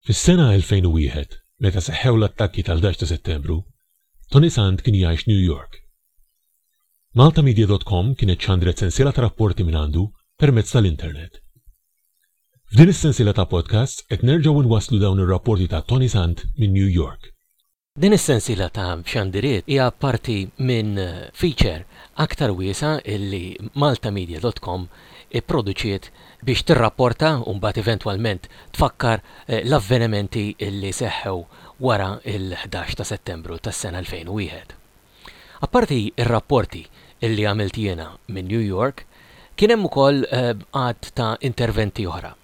Fis-sena 2001, meta seħħew l-attakki tal-ħdax ta' Settembru, Tony Sant kien jgħix New York. Maltamedia dot com kienet xandret sensiela ta' rapporti mingħandu permezz tal-internet. F'din is-sensiela ta' podcasts qed nerġgħu nwasslu dawn ir-rapporti ta' Tony Sant minn New York. Din is-sensiela ta' xandiriet hija parti minn feature aktar wiesa' li maltamedia.com ipproduċiet biex tirrapporta u mbagħad eventwalment tfakkar l-avvenimenti li seħħew wara l-ħdax ta' Settembru tas-sena 2001. Apparti r-rapporti li għamilt jiena minn New York, kien hemm ukoll għadd ta' interventi oħra.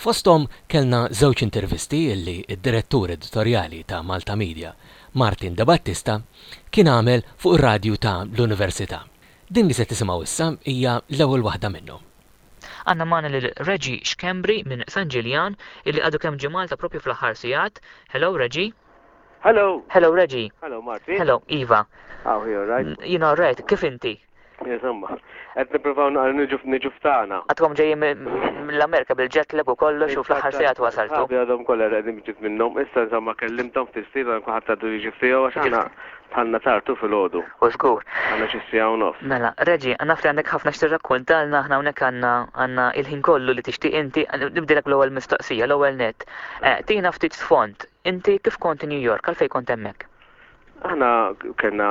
Fosthom kellna żewġ intervisti li d-Direttur Editorjali ta' Malta Media, Martin De Battista, kien għamel fuq ir-radju ta' l-Università. Din li se tisimgħu issa hija l-ewwel waħda minnhom. Għandna magħna lil Reggie Schembri minn San Ġiljan, illi għadu kemm ġie Malta proprju fl-aħħar sigħat. Hello Reggie. Hello. Hello, Reggie. Hello, Martin. Hello, Eva. How are you, all right? You know, right, kif inti? Insomma, għed niprofaw nġu ftana. Għatkom ġejjim mill-Amerika bil-jet lag u kollox u fl-ħar sejat wasaltu. Għadhom kollha qegħdin ġit minnhom, issa insomma kellimtom ftit ftit għan kuħadd għadu jiġi ftiegħu għax aħna Bħalna tartu filgħodu. U żgur. Għandna xi siegħa u nofs. Mela, Reġi, naf li għandek ħafna x'tirrakkuntalna aħna hawnhekk għandna għandna il-ħin kollu li tixtieq inti nibdilek bl-ewwel mistoqsija, l-ewwel nett. Eh, tina ftit sfond, inti kif kont New York, għalfejn kont hemmhekk? Aħna kellna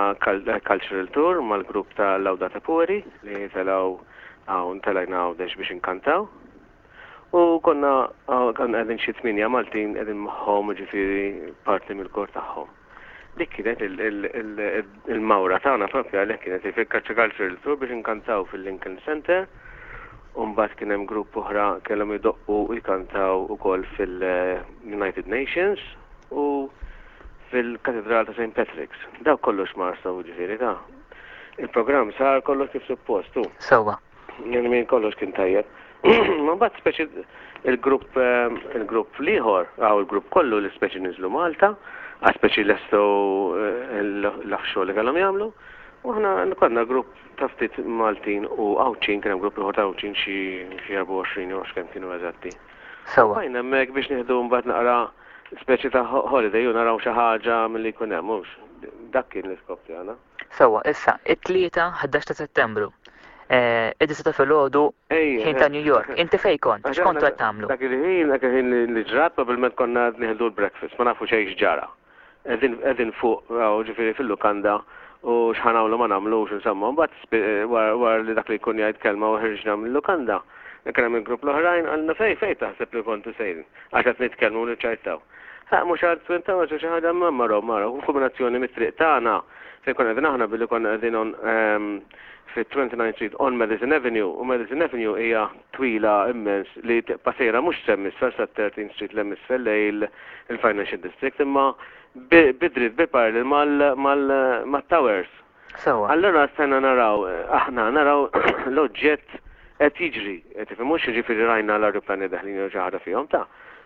cultural tour mal-grupp ta' Lawda ta' Puri li telaw hawn telajna għawdex biex inkantaw. U konna għadin xi tminja Maltin qegħdin magħhom ġifieri parti mill-kor tagħhom. Dik kienet il-mawra tagħna propju għalhekk kienet il-Fekkaċċa Cultural Tour biex inkantaw fil-Lincoln Center. Umbat kien hemm grupp oħra kellhom idoqqu u jkantaw ukoll fil-United Nations u fil-Katedral ta' St. Patrick's. Daw kollox marsaw ġifieri ta' il-programm sar kollox kif suppostu. Sewwa. Min kollox kien tajjeb. Mbagħad speċi il-grupp il-grupp l-ieħor, għaw il-grupp kollu li speċi niżlu Malta, għax speċi lestu l-aħxol li kellhom jagħmlu. U ħna konna grupp ta' ftit Maltin u Għawċin, kien hemm grupp ieħor ta' Għawċin xi 24 jew x'kemm kienu eżatti. Sewa. Bajna hemmhekk biex nieħdu mbagħad naqra speċi ta' holiday u naraw xi ħaġa milli jkun hemm, mhux. Dak kien l-iskop tagħna. Sewwa, issa, it-tlieta 11 ta' Settembru. Eh, Id-disa ta' filgħodu ħin ta' New York. Inti fejn kont? X'kontu qed tagħmlu? Dak il-ħin, dak il-ħin li ġrat, probabbilment konna nieħdu l-breakfast, ma nafu xejn x'ġara. Qegħdin fuq, ġifieri fil-lukanda, u x'ħanawlu ma nagħmlux, insomma, mbagħad eh, wara li dak li jkun jgħid kelma u ħirġna mill-lukanda, kien hemm il-grupp l-oħrajn għalna fejn fejn taħseb li kontu sejrin. Għax qed nitkellmu u niċċajtaw. Ha, mhux art twin tower xi ħaġa ma maraw mara, u kombinazzjoni mit-triq tagħna fejn konna qegħdin aħna billi konna qegħdin on ehm, fit-29 Street on Madison Avenue u Madison Avenue hija twila immens li tibqa' sejra mhux semmissar sat-13 Street l-emisfel lej il-Financial District imma bidrit bi parallel mal-towers. Sewwa. Allura stajna naraw, aħna, naraw l-oġġett qed jiġri, qed tifhimux? Jiġifieri rajna l-ajruplani daħlin jew xi ħaġa fihom, ta.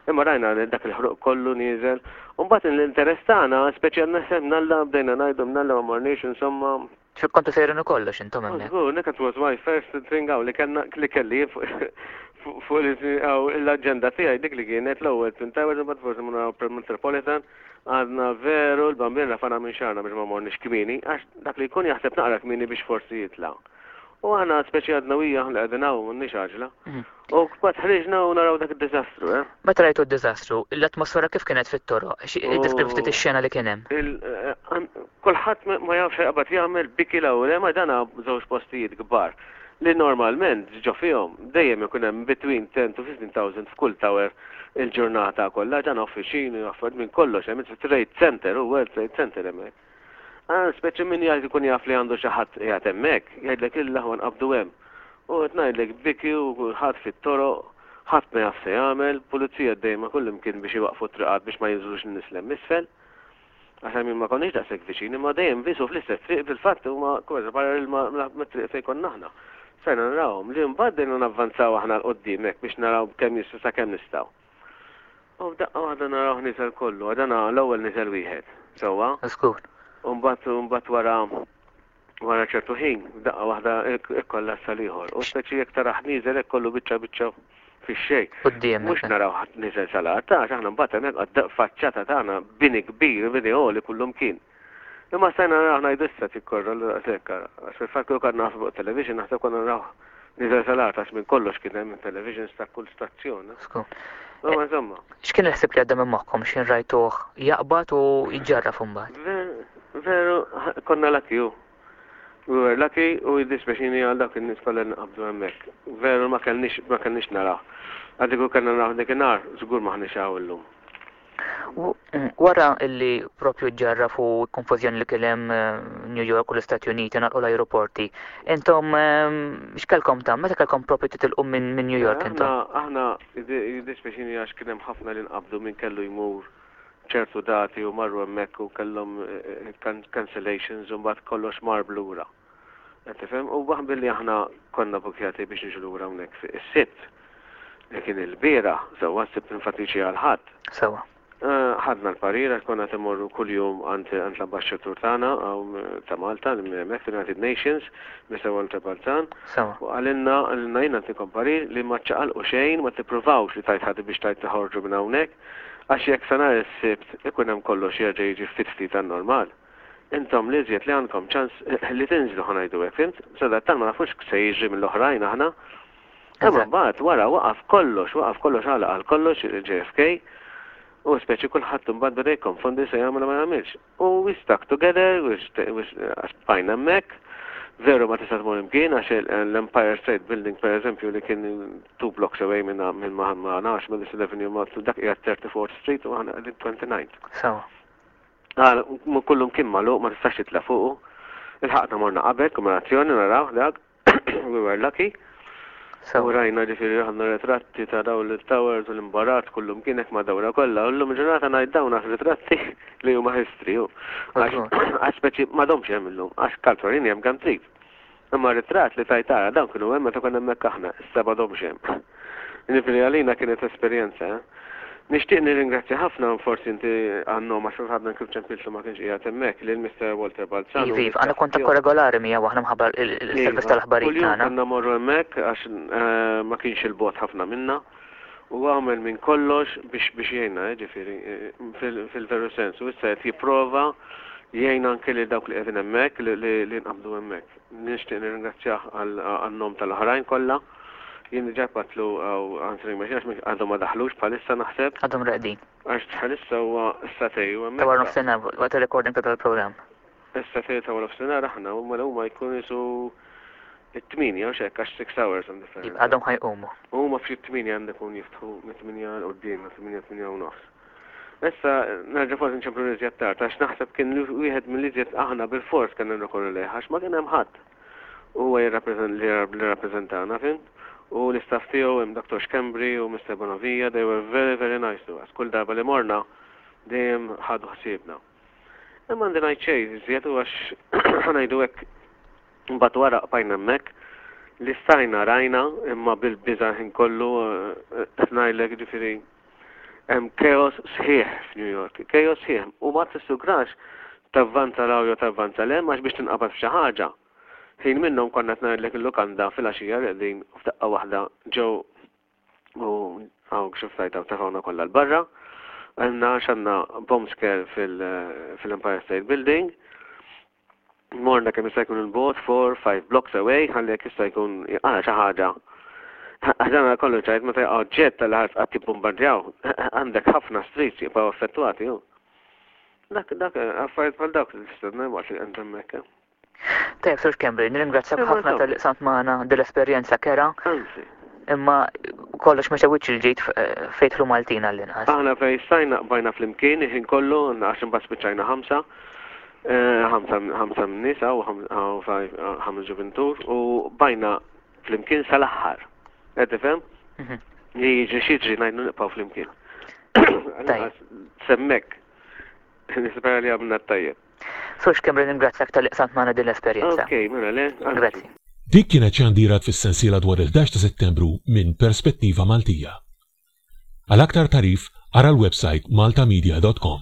Imma rajna dak il-ħruq kollu nieżel. U mbagħad l-interess tagħna, speċjal naħseb mnalla bdejna ngħidu mnalla ma morniex insomma. X'hekk kontu sejrin ukoll għax intom hemmhekk. Żgur, dik it was my first thing hawn li kellna li kelli fuq l-aġenda tiegħi dik li kienet l-ewwel Twin Towers imbagħad forsi Metropolitan. Għadna veru l-Bambin rafana minn xarna biex ma morniex kmieni, għax dak li jkun jaħseb naqra kmieni biex forsi jitla'. U aħna speċi għadna wija aħna qegħdin hawn m'għandniex għaġla. Mhm. U kbat ħriġna u naraw dak id-diżastru, eh? Meta rajtu d-diżastru, l-atmosfera kif kienet fit-toroq? Iddeskriv ftit ix-xena li kien hemm. Eh, kulħadd ma jafx qabad jagħmel biki l-ewwel, eh, ma dana żewġ postijiet kbar. li normalment ġo fihom dejjem ikun hemm between ten to fifteen thousand f'kull tower il-ġurnata kollha ġana offiċini affarijiet minn kollox hemm it-trade centre hu world trade centre hemm hekk. Ara speċi min jgħid ikun jaf li għandu xi ħadd qiegħed hemmhekk jgħidlek il-aħwa nqabdu hemm. U qed ngħidlek biki u kulħadd fit-toroq ħadd ma jaf se jagħmel, pulizija dejjem ma' kullimkien biex iwaqqfu t-triqat biex ma jinżlux in-nies 'l hemm isfel. Aħna l-miri ma konniex daqshekk viċin imma dejjem bisu fl-istess triq fil-fatt huma kważi barra lil ma mit-triq fejn konna aħna. Stajna narawhom, li mbagħad bdejna navvanzaw aħna 'l quddiem hekk biex naraw b'kemm jista' sakemm nistgħu. U f'daqqa waħda narawh niżel kollu, għadana l-ewwel niżel wieħed, sewwa? Żgur. U mbagħad u mbagħad wara wara ċertu ħin, f'daqqa waħda ikkollassa l-ieħor. U speċi jekk tarah nieżel hekk kollu biċċa biċċa fix-xejn. Mhux narawh nieżel sal-art, għax aħna mbagħad hemmhekk għad-faċċata tagħna bini kbir, bini għoli kullumkien. Imma stajna narawh ngħidu issa tikkorra l daqshekk, għax fil-fatt kieku konna nafu fuq television naħseb konna narawh Niżel salat għax minn kollox kien hemm televisions ta' kull stazzjon. Ma insomma. X'kien il-ħsib li għadda minn moħħkom x'kien rajtuh jaqbad u jġarra f'mbagħad? Veru, konna laki u. We were lucky u jiddispeċini għal dak in-nies kollha nqabdu hemmhekk. Veru ma kellniex ma kellniex naraw. Għadiku kellna naraw dik inhar, żgur ma ħniex hawn illum. Wara li propju ġarraf u konfuzjoni li kien hemm eh, New York u l-Istati Uniti nagħlqu l-ajruporti, intom ehm, x'kelkom ta' meta kelkom propju titilqu minn New York eh, intom? Aħna jiddispjaċini għax kien hemm ħafna li nqabdu minn kellu jmur ċertu dati u marru hemmhekk u kellhom eh, cancellations u mbagħad kollox mar blura. Qed tifhem? U waħ billi aħna konna bukjati biex niġu lura hawnhekk fi is-sitt li kien il-bieraħ, sewwa s-sibt infatiċi għal ħadd. Sewwa. Eh, ħadna l-parir għax konna timmorru kuljum għand għand l-ambasċatur tagħna ta' Malta li minn hemmhekk United Nations Mr. Walter Balzan. U għalinna għalinna jiena tikom parir li ma ċaqalqu xejn ma tippruvawx li tajt ħaddi biex tajt taħorġu minn hawnhekk għax jekk sanar is-sibt ikun hemm kollox jerġa' jiġi ftit ftit tan-normal. Intom l-iżjed li għandkom ċans li tinżlu ħa ngħidu hekk, fhimt? Sadattant ma nafux x'se jiġri mill-oħrajn aħna. Imma mbagħad wara waqaf kollox, waqaf kollox għalaq għal kollox il-JFK u speċi kulħadd imbagħad beda jikkonfondi se jagħmel ma jagħmilx. U we stuck together, spajna hemmhekk, veru ma tista' tmur imkien għax l-Empire State Building per eżempju li kien two blocks away minn minn ma nafx Madison Avenue ma dak hija 34th Street u aħna qegħdin 29th. Sawa. Għal kullu mkien magħluq ma tistax titla' fuqu. Il-ħaqna morna qabel, kumerazzjoni naraw dak, we were lucky. U rajna ġifiri ħadna ritratti ta' daw l-towers u l-imbarat kullu mkienek ma' dawra kollha. U llum ġurnata ngħid dawn għax ritratti li huma history. Għax speċi ma domx hemm illum, għax kaltorini hemm kemm trid. Imma r-ritratt li tajt ara, dawn kienu hemm meta konna hemmhekk aħna, issa m'għadhomx hemm. Jiġifieri għalina kienet esperjenza. Nixtieq nirringrazzja ħafna, forsi inti għan-nom għax kulħadd dan kif ċempiltu ma kienx qiegħed hemmhekk, lil Mister Walter Balzan u Iv, iv, għandna kuntatt koregolari miegħu aħna mħabba l-servizz tal-aħbarijiet tagħna. Iva, kuljum konna mmorru hemmhekk għax ma kienx 'il bogħod ħafna minna. Hu għamel minn kollox biex biex jgħinna, eh, ġifieri, eh, fil-veru sens, u issa qed jipprova jgħin anke li dawk li qegħdin hemmhekk li nqabdu hemmhekk. Nixtieq nirringrazzjah għan-nom tal-oħrajn kollha. Jien diġà patlu answering machine għax għadhom ma daħlux bħalissa naħseb. Għadhom reqdin. Għax bħalissa huwa statej u hemmhekk. Tawar nofsinhar waqt ir-recording tal-programm. Issa tlieta u nofsinhar aħna u mela huma jkunu qisu t-tmienja hux hekk għax six hours hemm differenza. Iva, għadhom ħa jqumu. U huma f'xi t-tmienja għandu jkun jiftħu mit-tmienja 'l quddiem, mit-tmienja, tmienja u nofs. Issa nerġa' forsi nċemplu l-iżjed tard għax naħseb kien wieħed mill-iżjed aħna bilfors kellna nirrikorru lejh għax ma kien hemm ħadd. Huwa li rrappreżentana, fim? U l-istaff tiegħu hemm Dr. Schembri u Mr. Bonavija, they were very very nice to us. Kull darba li morna dejjem ħadu ħsiebna. Imma għandi ngħid xejn iżjed u għax ħanajdu hekk mbagħad wara qbajna hemmhekk li stajna rajna imma bil-biża' ħin kollu eh, qed ngħidlek ġifieri hemm chaos sħiħ f'New York, chaos sħiħ u ma tissugrax tavvanza law jew tavvanza le għax biex tinqabad f'xi ħaġa. Ħin minnhom konna qed ngħidlek il-lukanda fil-għaxija li qegħdin f'daqqa waħda ġew U għaw xif sajta taħawna kollha l-barra. Għanna xanna bomb scare fil-Empire State Building. Morna kemm jista' jkun il-bot 4-5 blocks away ħalli jekk jista' jkun għala xi ħaġa. Ħaġana kollu ċajt meta oġġett tal-ħarf qatt jibbombardjaw. Għandek ħafna streets jibqgħu affettwati. Dak dak affarijiet bħal dawk li tistenna waqt li qed hemmhekk. Tajjeb, Sur Schembri, nirringrazzjak ħafna tal-li qsamt magħna dil-esperjenza kera. Anzi. Imma kollox ma sewitx il-ġid eh, fejtlu Maltina l-inqas. Aħna fej stajna qbajna fl-imkien, iħin kollu, għax imbagħad spiċċajna ħamsa. Eh, ħamsa nisa u ħamsa ġuventur u bajna fl-imkien sal-aħħar. Qed tifhem? Mhm. Li jiġri xiġri ngħidu nibqgħu fl-imkien. Semmek. Nispera li għamna t-tajjeb. Sur Schembri ningrazzjak talli qsamt magħna din l-esperjenza. Ok, mela le. Grazzi. Dik kienet xandirat fis-sensiela dwar il-11 ta' Settembru minn Perspettiva Maltija. Għal aktar tagħrif ara l-websajt maltamedia dot com.